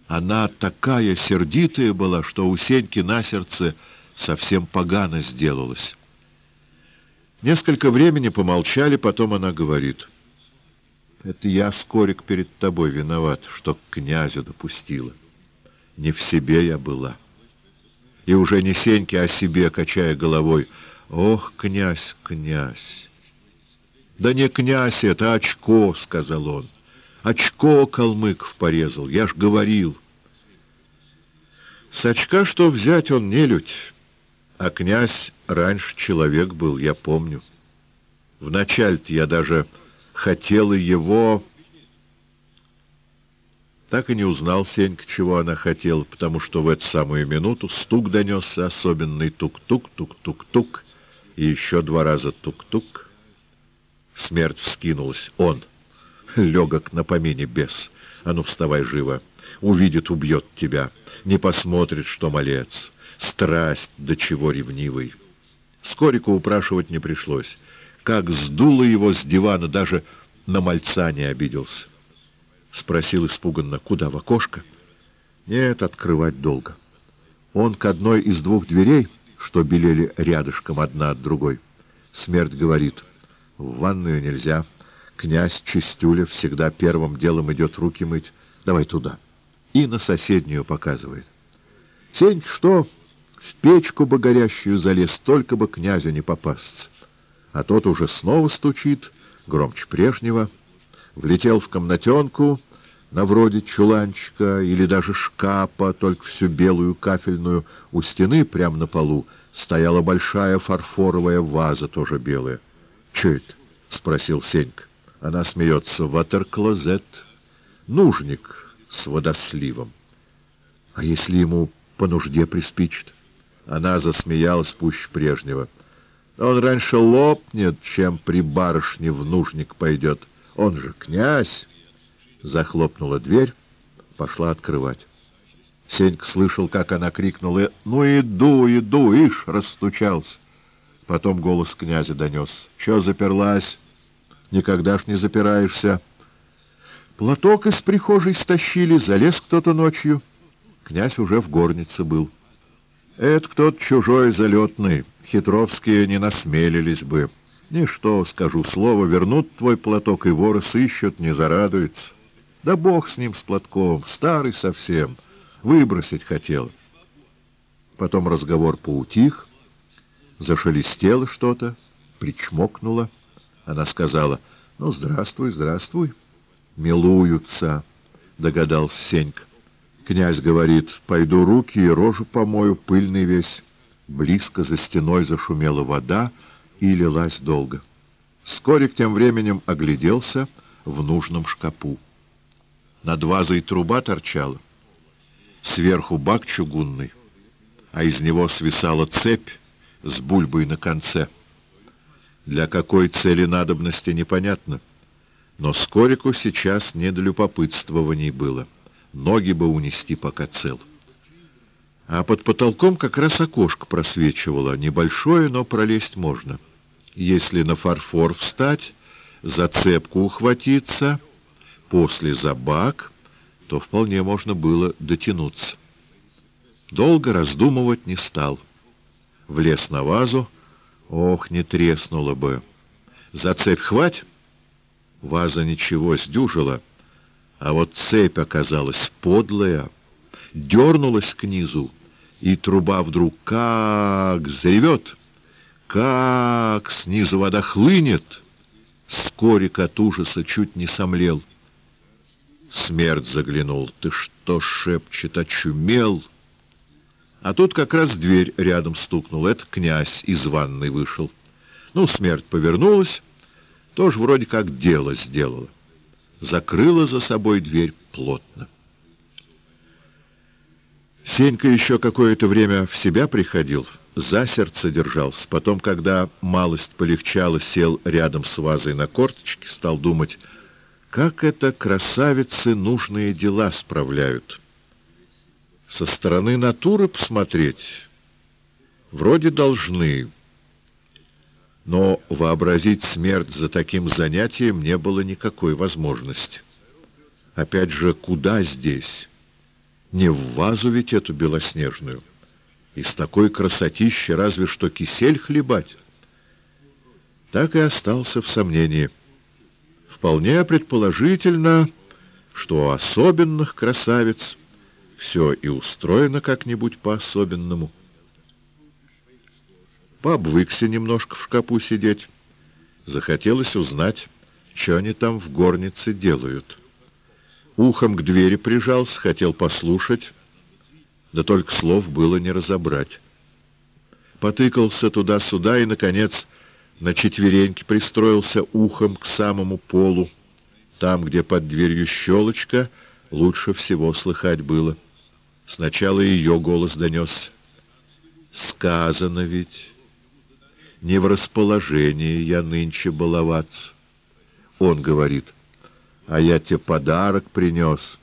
она такая сердитая была, что у Сеньки на сердце совсем погано сделалось. Несколько времени помолчали, потом она говорит. «Это я, Скорик, перед тобой виноват, что к князю допустила. Не в себе я была». И уже не Сеньке, а себе, качая головой. «Ох, князь, князь!» «Да не князь это, а очко», — сказал он. Очко Калмыков порезал, я ж говорил. С очка что взять он не людь, а князь раньше человек был, я помню. Вначале-то я даже хотел его... Так и не узнал Сенька, чего она хотела, потому что в эту самую минуту стук донесся особенный тук-тук-тук-тук-тук, и еще два раза тук-тук. Смерть вскинулась. Он — легок на помине бес. А ну, вставай живо. Увидит, убьет тебя. Не посмотрит, что малец. Страсть, до чего ревнивый. Скорику упрашивать не пришлось. Как сдуло его с дивана, даже на мальца не обиделся. Спросил испуганно, куда, в окошко? Нет, открывать долго. Он к одной из двух дверей, что белели рядышком одна от другой. Смерть говорит, в ванную нельзя. Князь Чистюля всегда первым делом идет руки мыть. Давай туда. И на соседнюю показывает. Сень что? В печку бы горящую залез, только бы князю не попасться. А тот уже снова стучит, громче прежнего. Влетел в комнатенку, на вроде чуланчика или даже шкафа, только всю белую кафельную, у стены, прямо на полу, стояла большая фарфоровая ваза, тоже белая. — Че это? — спросил Сенька. Она смеется. Ватерклозет. Нужник с водосливом. А если ему по нужде приспичит? Она засмеялась пуще прежнего. Он раньше лопнет, чем при барышне в нужник пойдет. Он же князь. Захлопнула дверь, пошла открывать. Сенька слышал, как она крикнула «Ну, иду, иду!» Ишь, расстучался. Потом голос князя донес. «Чё заперлась?» Никогда ж не запираешься. Платок из прихожей стащили, залез кто-то ночью. Князь уже в горнице был. Это кто-то чужой залетный, хитровские не насмелились бы. Ничто, скажу слово, вернут твой платок, и воры сыщут, не зарадуются. Да бог с ним, с платком, старый совсем, выбросить хотел. Потом разговор поутих, зашелестело что-то, причмокнуло. Она сказала, «Ну, здравствуй, здравствуй». «Милуются», — догадался Сенька. Князь говорит, «Пойду руки и рожу помою, пыльный весь». Близко за стеной зашумела вода и лилась долго. Скорик тем временем огляделся в нужном шкапу. Над вазой труба торчала, сверху бак чугунный, а из него свисала цепь с бульбой на конце — для какой цели надобности непонятно. Но Скорику сейчас не до любопытствований было. Ноги бы унести, пока цел. А под потолком как раз окошко просвечивало. Небольшое, но пролезть можно. Если на фарфор встать, за цепку ухватиться, после за бак, то вполне можно было дотянуться. Долго раздумывать не стал. Влез на вазу, Ох, не треснуло бы. За цепь хвать? Ваза ничего, сдюжила. А вот цепь оказалась подлая, дернулась к низу, и труба вдруг как заревет, как снизу вода хлынет. Скорик от ужаса чуть не сомлел. Смерть заглянул. «Ты что, — шепчет, — очумел?» А тут как раз дверь рядом стукнула. Это князь из ванной вышел. Ну, смерть повернулась, тоже вроде как дело сделала. Закрыла за собой дверь плотно. Сенька еще какое-то время в себя приходил, за сердце держался. Потом, когда малость полегчала, сел рядом с вазой на корточке, стал думать, как это красавицы нужные дела справляют. Со стороны натуры посмотреть вроде должны, но вообразить смерть за таким занятием не было никакой возможности. Опять же, куда здесь? Не в вазу ведь эту белоснежную. Из такой красотищи разве что кисель хлебать. Так и остался в сомнении. Вполне предположительно, что у особенных красавиц все и устроено как-нибудь по-особенному. Пообвыкся немножко в шкапу сидеть. Захотелось узнать, что они там в горнице делают. Ухом к двери прижался, хотел послушать, да только слов было не разобрать. Потыкался туда-сюда и, наконец, на четвереньки пристроился ухом к самому полу. Там, где под дверью щелочка, лучше всего слыхать было. Сначала ее голос донесся. «Сказано ведь, не в расположении я нынче баловаться». Он говорит, «А я тебе подарок принес,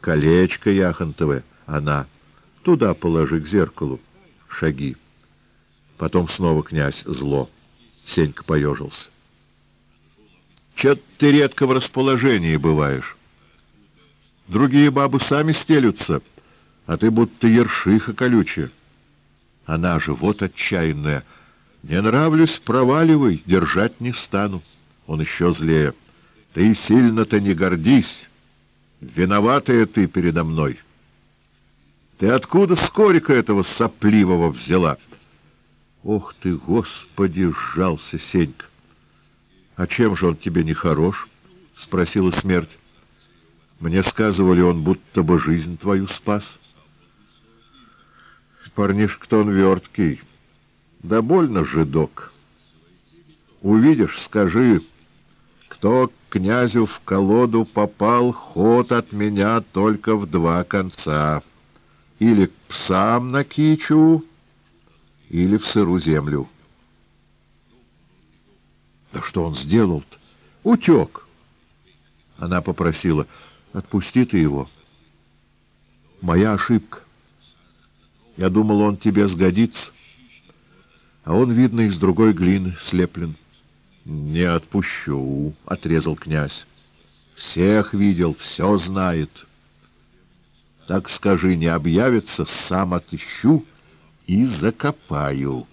колечко яхонтовое». Она, «Туда положи к зеркалу, шаги». Потом снова князь зло. Сенька поежился. «Чё ты редко в расположении бываешь? Другие бабы сами стелются» а ты будто ершиха колючая. Она же вот отчаянная. Не нравлюсь, проваливай, держать не стану. Он еще злее. Ты сильно-то не гордись. Виноватая ты передо мной. Ты откуда скорика этого сопливого взяла? Ох ты, Господи, сжался Сенька. А чем же он тебе не хорош? — спросила смерть. Мне сказывали, он будто бы жизнь твою спас. — Парнишка-то он верткий. Да больно жидок. Увидишь, скажи, кто к князю в колоду попал, ход от меня только в два конца. Или к псам на кичу, или в сыру землю. Да что он сделал-то? Утек. Она попросила, отпусти ты его. Моя ошибка. Я думал, он тебе сгодится. А он, видно, из другой глины слеплен. — Не отпущу, — отрезал князь. — Всех видел, все знает. Так скажи, не объявится, сам отыщу и закопаю.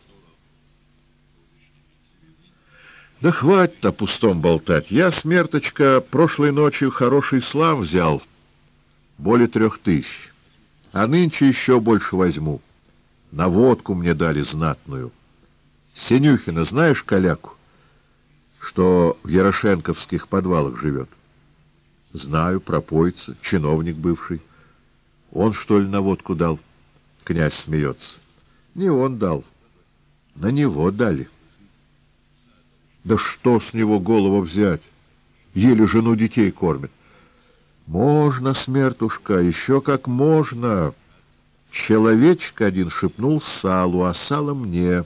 Да хватит о пустом болтать. Я, смерточка, прошлой ночью хороший слав взял. Более трех тысяч. А нынче еще больше возьму. На водку мне дали знатную. Синюхина знаешь каляку, что в Ярошенковских подвалах живет? Знаю, пропойца, чиновник бывший. Он, что ли, на водку дал? Князь смеется. Не он дал. На него дали. Да что с него голову взять? Еле жену детей кормит. «Можно, смертушка, еще как можно!» Человечек один шепнул салу, а сало мне.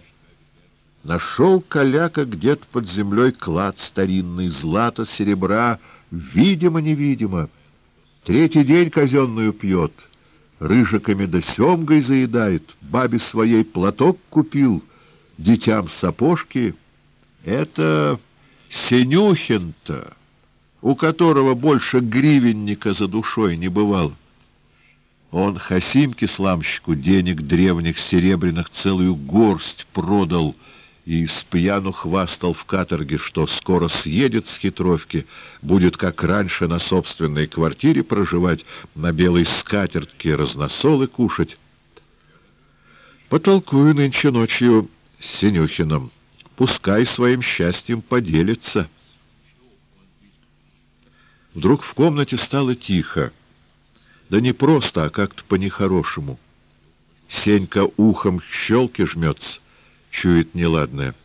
Нашел каляка где-то под землей клад старинный, злато, серебра, видимо-невидимо. Третий день казенную пьет, рыжиками да семгой заедает, бабе своей платок купил, детям сапожки. Это Синюхин-то у которого больше гривенника за душой не бывало. Он Хасимке-сламщику денег древних серебряных целую горсть продал и с пьяну хвастал в каторге, что скоро съедет с хитровки, будет, как раньше, на собственной квартире проживать, на белой скатертке разносолы кушать. Потолкую нынче ночью с Синюхиным. Пускай своим счастьем поделится». Вдруг в комнате стало тихо. Да не просто, а как-то по-нехорошему. Сенька ухом щелки жмется, чует неладное.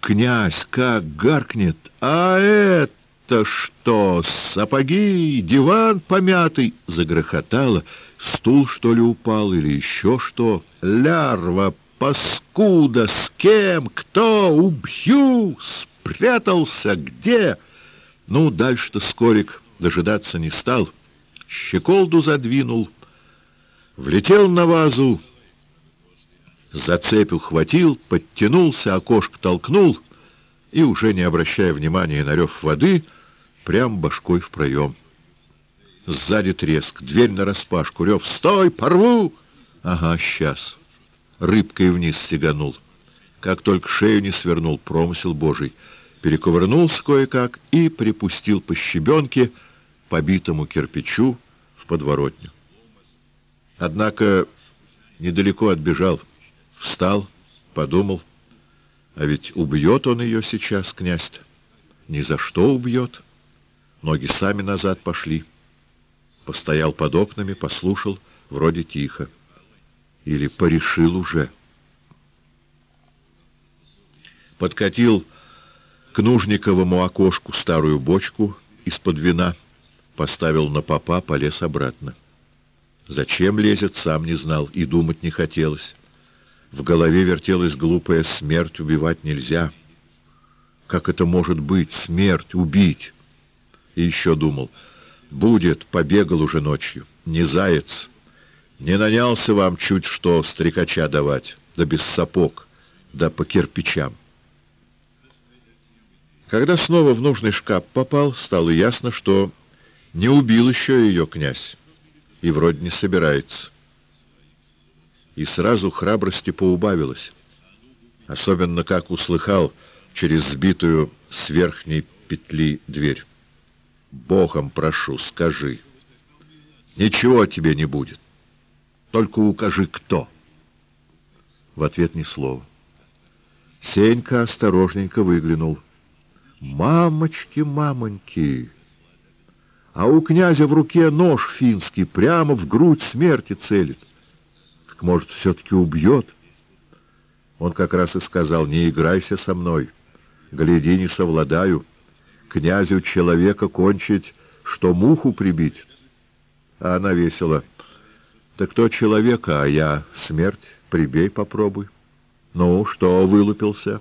«Князь, как гаркнет! А это!» что, сапоги, диван помятый?» — загрохотало. «Стул, что ли, упал или еще что? Лярва, паскуда, с кем, кто, убью, спрятался, где?» Ну, дальше-то Скорик дожидаться не стал. Щеколду задвинул, влетел на вазу, за цепь ухватил, подтянулся, окошко толкнул и, уже не обращая внимания на рев воды, прям башкой в проем. Сзади треск, дверь нараспашку, рев «Стой, порву!» Ага, сейчас. Рыбкой вниз сиганул. Как только шею не свернул, промысел божий. Перекувырнулся кое-как и припустил по щебенке, побитому кирпичу, в подворотню. Однако недалеко отбежал — Встал, подумал, а ведь убьет он ее сейчас, князь-то. Ни за что убьет. Ноги сами назад пошли. Постоял под окнами, послушал, вроде тихо. Или порешил уже. Подкатил к Нужниковому окошку старую бочку из-под вина, поставил на попа, полез обратно. Зачем лезет, сам не знал, и думать не хотелось. В голове вертелась глупая смерть, убивать нельзя. Как это может быть, смерть, убить? И еще думал, будет, побегал уже ночью, не заяц. Не нанялся вам чуть что стрекача давать, да без сапог, да по кирпичам. Когда снова в нужный шкаф попал, стало ясно, что не убил еще ее князь, и вроде не собирается и сразу храбрости поубавилось. Особенно как услыхал через сбитую с верхней петли дверь. «Богом прошу, скажи. Ничего тебе не будет. Только укажи, кто». В ответ ни слова. Сенька осторожненько выглянул. «Мамочки, мамоньки!» А у князя в руке нож финский, прямо в грудь смерти целит. Так, может, все-таки убьет? Он как раз и сказал, не играйся со мной, гляди, не совладаю. Князю человека кончить, что муху прибить. А она весела. Так кто человека, а я смерть, прибей попробуй. Ну, что вылупился?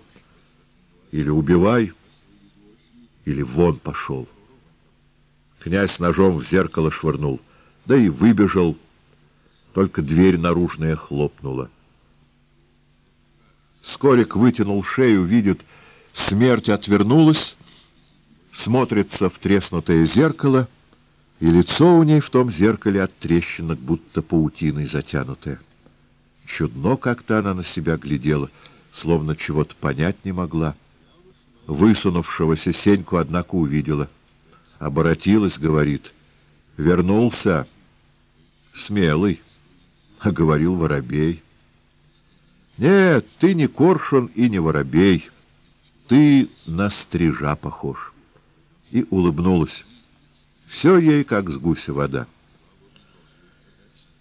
Или убивай, или вон пошел. Князь ножом в зеркало швырнул, да и выбежал, только дверь наружная хлопнула. Скорик вытянул шею, видит, смерть отвернулась, смотрится в треснутое зеркало, и лицо у ней в том зеркале от трещинок, будто паутиной затянутое. Чудно как-то она на себя глядела, словно чего-то понять не могла. Высунувшегося Сеньку, однако, увидела. Оборотилась, говорит. Вернулся. Смелый а говорил воробей. Нет, ты не коршун и не воробей, ты на стрижа похож. И улыбнулась. Все ей, как с гуся вода.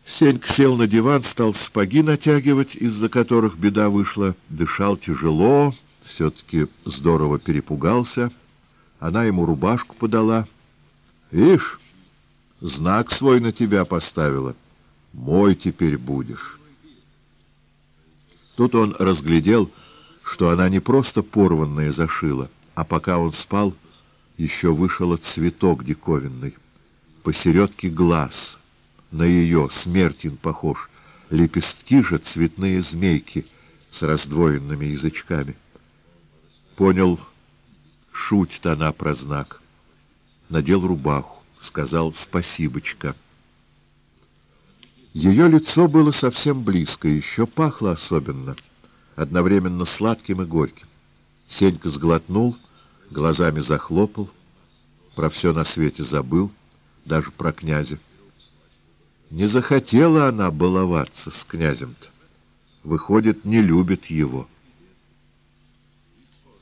Сенька сел на диван, стал сапоги натягивать, из-за которых беда вышла, дышал тяжело, все-таки здорово перепугался. Она ему рубашку подала. Видишь, знак свой на тебя поставила. Мой теперь будешь. Тут он разглядел, что она не просто порванная зашила, а пока он спал, еще вышел цветок диковинный. Посередке глаз, на ее, смертин похож, лепестки же цветные змейки с раздвоенными язычками. Понял, шутит она про знак. Надел рубаху, сказал «спасибочка». Ее лицо было совсем близко, еще пахло особенно, одновременно сладким и горьким. Сенька сглотнул, глазами захлопал, про все на свете забыл, даже про князя. Не захотела она баловаться с князем-то. Выходит, не любит его.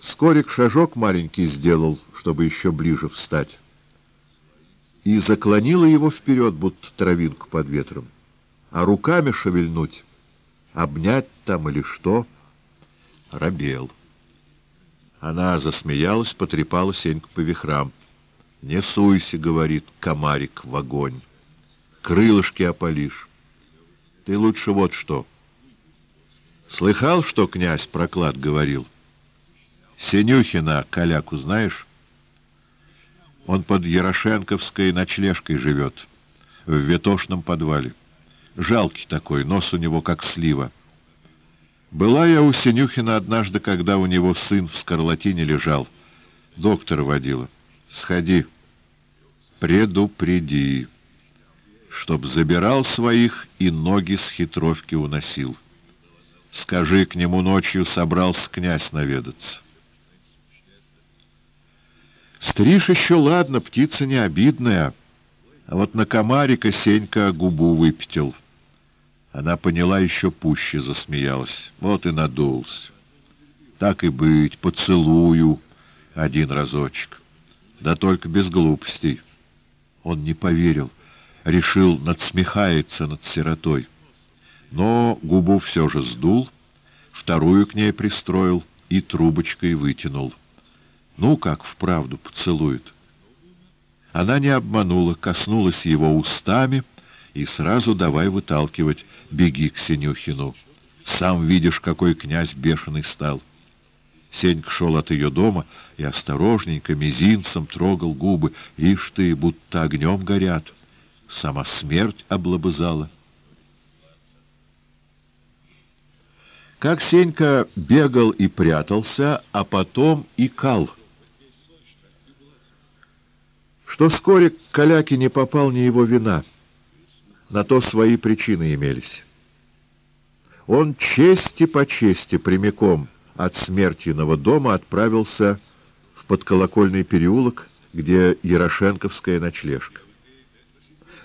Скорик шажок маленький сделал, чтобы еще ближе встать, и заклонила его вперед, будто травинку под ветром а руками шевельнуть, обнять там или что, робел. Она засмеялась, потрепала Сеньку по вихрам. Не суйся, говорит, комарик в огонь. Крылышки опалишь. Ты лучше вот что. Слыхал, что князь проклад говорил? Синюхина Коляку знаешь? Он под Ярошенковской ночлежкой живет, в ветошном подвале. Жалкий такой, нос у него как слива. Была я у Синюхина однажды, когда у него сын в скарлатине лежал. Доктора водила. Сходи, предупреди, чтоб забирал своих и ноги с хитровки уносил. Скажи, к нему ночью собрался князь наведаться. Стриж еще ладно, птица не обидная, а вот на комарика Сенька губу выпятил. Она поняла, еще пуще засмеялась. Вот и надулся. Так и быть, поцелую один разочек. Да только без глупостей. Он не поверил, решил, надсмехается над сиротой. Но губу все же сдул, вторую к ней пристроил и трубочкой вытянул. Ну, как вправду поцелует. Она не обманула, коснулась его устами и сразу давай выталкивать. Беги к Синюхину. Сам видишь, какой князь бешеный стал. Сенька шел от ее дома и осторожненько мизинцем трогал губы. Ишь ты, будто огнем горят. Сама смерть облобызала. Как Сенька бегал и прятался, а потом и кал. Что вскоре к Каляке не попал не его вина. На то свои причины имелись. Он чести по чести прямиком от смертиного дома отправился в подколокольный переулок, где Ярошенковская ночлежка.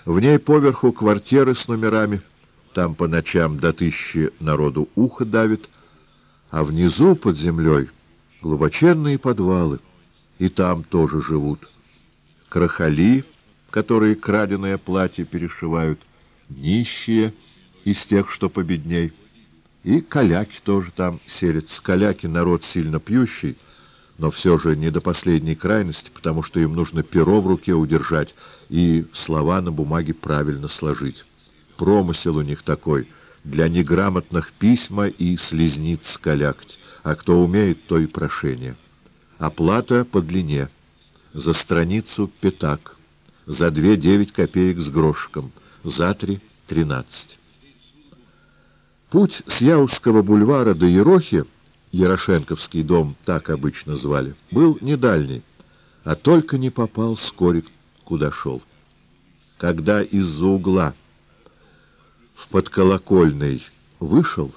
В ней поверху квартиры с номерами, там по ночам до тысячи народу ухо давит, а внизу под землей глубоченные подвалы, и там тоже живут. Крахали, которые краденое платье перешивают, нищие из тех, что победней, и каляки тоже там селятся. Каляки — народ сильно пьющий, но все же не до последней крайности, потому что им нужно перо в руке удержать и слова на бумаге правильно сложить. Промысел у них такой — для неграмотных письма и слезниц калякать, а кто умеет, то и прошение. Оплата по длине. За страницу пятак, за две девять копеек с грошиком, за три — тринадцать. Путь с Яузского бульвара до Ерохи Ярошенковский дом так обычно звали, был недальний, а только не попал вскоре, куда шел. Когда из-за угла в подколокольный вышел,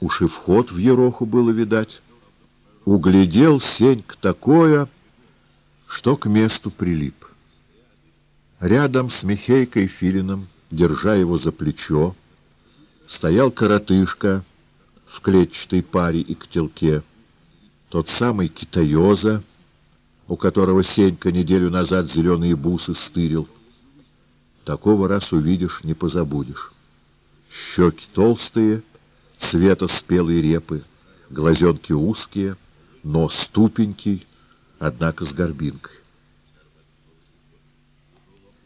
уж и вход в Ероху было видать, углядел Сеньк такое, что к месту прилип. Рядом с Михейкой Филином, держа его за плечо, стоял коротышка, в клетчатой паре и котелке, тот самый китаёза, у которого Сенька неделю назад зеленые бусы стырил. Такого раз увидишь, не позабудешь. Щеки толстые, цвета спелой репы, глазенки узкие, нос ступенький, однако с горбинкой.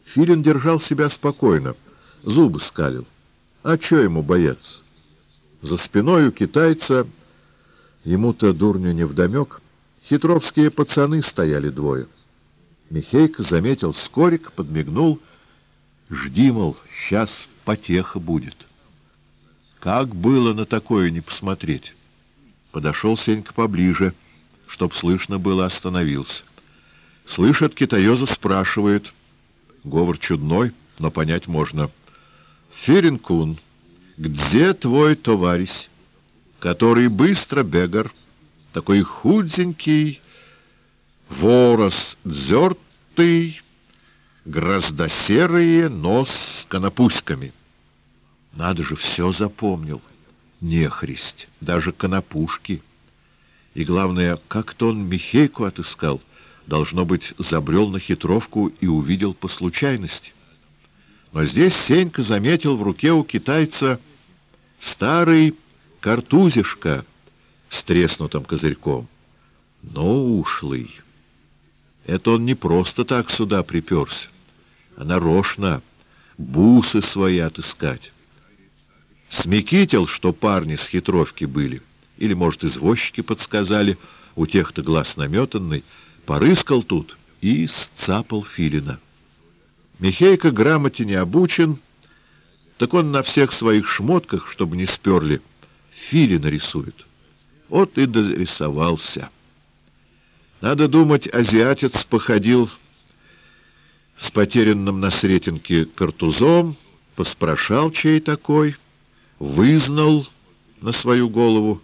Филин держал себя спокойно, зубы скалил. А чё ему бояться? За спиной у китайца, ему-то дурню невдомек, хитровские пацаны стояли двое. Михейка заметил скорик, подмигнул. Жди, мол, сейчас потеха будет. Как было на такое не посмотреть? Подошел Сенька поближе, чтоб слышно было, остановился. Слышит, китаёза спрашивает. Говор чудной, но понять можно. Ференкун где твой товарищ, который быстро бегар, такой худенький, ворос дзертый, гроздосерые, нос с конопуськами? Надо же, все запомнил. Нехристь, даже конопушки. И главное, как-то он Михейку отыскал. Должно быть, забрел на хитровку и увидел по случайности. Но здесь Сенька заметил в руке у китайца старый картузишка с треснутым козырьком. Но ушлый. Это он не просто так сюда приперся, а нарочно бусы свои отыскать. Смекитил, что парни с хитровки были, или, может, извозчики подсказали, у тех-то глаз наметанный, порыскал тут и сцапал филина. Михейка грамоте не обучен, так он на всех своих шмотках, чтобы не сперли, филина рисует. Вот и дорисовался. Надо думать, азиатец походил с потерянным на Сретенке картузом, поспрашал, чей такой, вызнал на свою голову.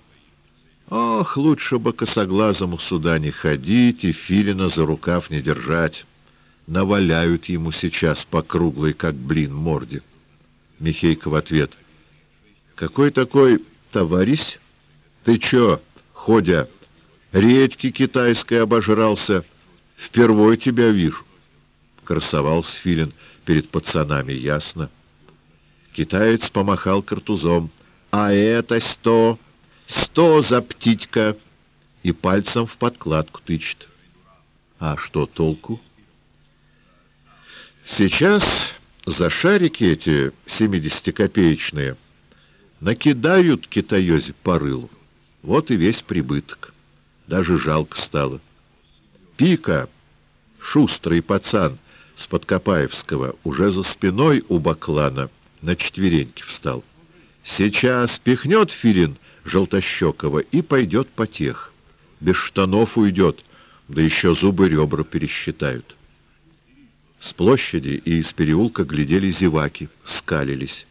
Ох, лучше бы косоглазому сюда не ходить и филина за рукав не держать. Наваляют ему сейчас по круглой, как блин, морде. Михейка в ответ. «Какой такой товарищ? Ты чё, ходя, редьки китайской обожрался? Впервой тебя вижу». Красовался Филин перед пацанами, ясно. Китаец помахал картузом. «А это сто! Сто за птичка!» И пальцем в подкладку тычет. «А что толку?» Сейчас за шарики эти семидесятикопеечные накидают китаёзе по рылу. Вот и весь прибыток. Даже жалко стало. Пика, шустрый пацан, с Подкопаевского, уже за спиной у Баклана на четвереньки встал. Сейчас пихнет Филин Желтощекова и пойдет потех. Без штанов уйдет, да еще зубы ребра пересчитают. С площади и из переулка глядели зеваки, скалились.